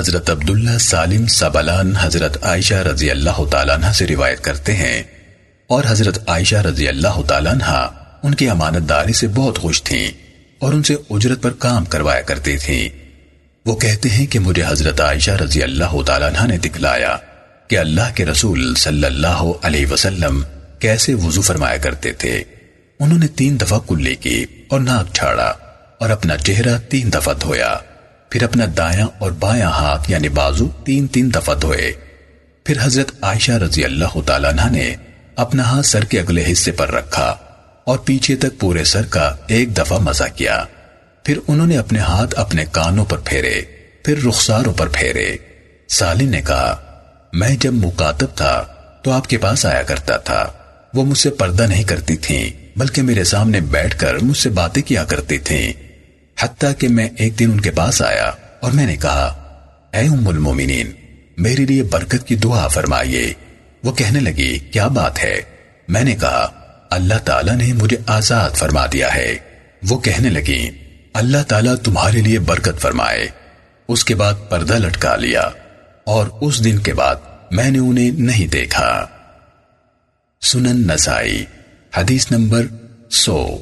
حضرت عبداللہ سالم سبلان حضرت عائشہ رضی اللہ تعالیٰ عنہ سے روایت کرتے ہیں اور حضرت عائشہ رضی اللہ تعالیٰ عنہ ان کی امانت داری سے بہت خوش تھیں اور ان سے اجرت پر کام کروایا کرتی تھیں۔ وہ کہتے ہیں کہ مجھے حضرت عائشہ رضی اللہ تعالیٰ عنہ نے دکھلایا کہ اللہ کے رسول صلی اللہ علیہ وسلم کیسے وضو فرمایا کرتے تھے۔ انہوں نے تین دفعہ کلی کی اور ناک چھاڑا اور اپنا چہرہ تین دفعہ دھویا۔ پھر اپنا دایاں اور بایاں ہاتھ یعنی بازو تین تین دفعہ دھوئے۔ پھر حضرت عائشہ رضی اللہ تعالیٰ عنہ نے اپنا ہاتھ سر کے اگلے حصے پر رکھا اور پیچھے تک پورے سر کا ایک دفعہ مزہ کیا۔ پھر انہوں نے اپنے ہاتھ اپنے کانوں پر پھیرے، پھر رخساروں پر پھیرے۔ سالی نے کہا، میں جب مکاتب تھا تو آپ کے پاس آیا کرتا تھا۔ وہ مجھ سے پردہ نہیں کرتی تھیں، بلکہ میرے سامنے بیٹھ کر مجھ سے باتیں کیا کرتی تھیں۔ حتیٰ کہ میں ایک دن ان کے پاس آیا اور میں نے کہا، اے ام المومنین، میرے لیے برکت کی دعا فرمائیے۔ وہ کہنے لگی، کیا بات ہے؟ میں نے کہا، اللہ تعالیٰ نے مجھے آزاد فرما دیا ہے۔ وہ کہنے لگی، اللہ تعالیٰ تمہارے لیے برکت فرمائے۔ اس کے بعد پردہ لٹکا لیا اور اس دن کے بعد میں نے انہیں نہیں دیکھا۔ سنن نسائی، حدیث نمبر سو۔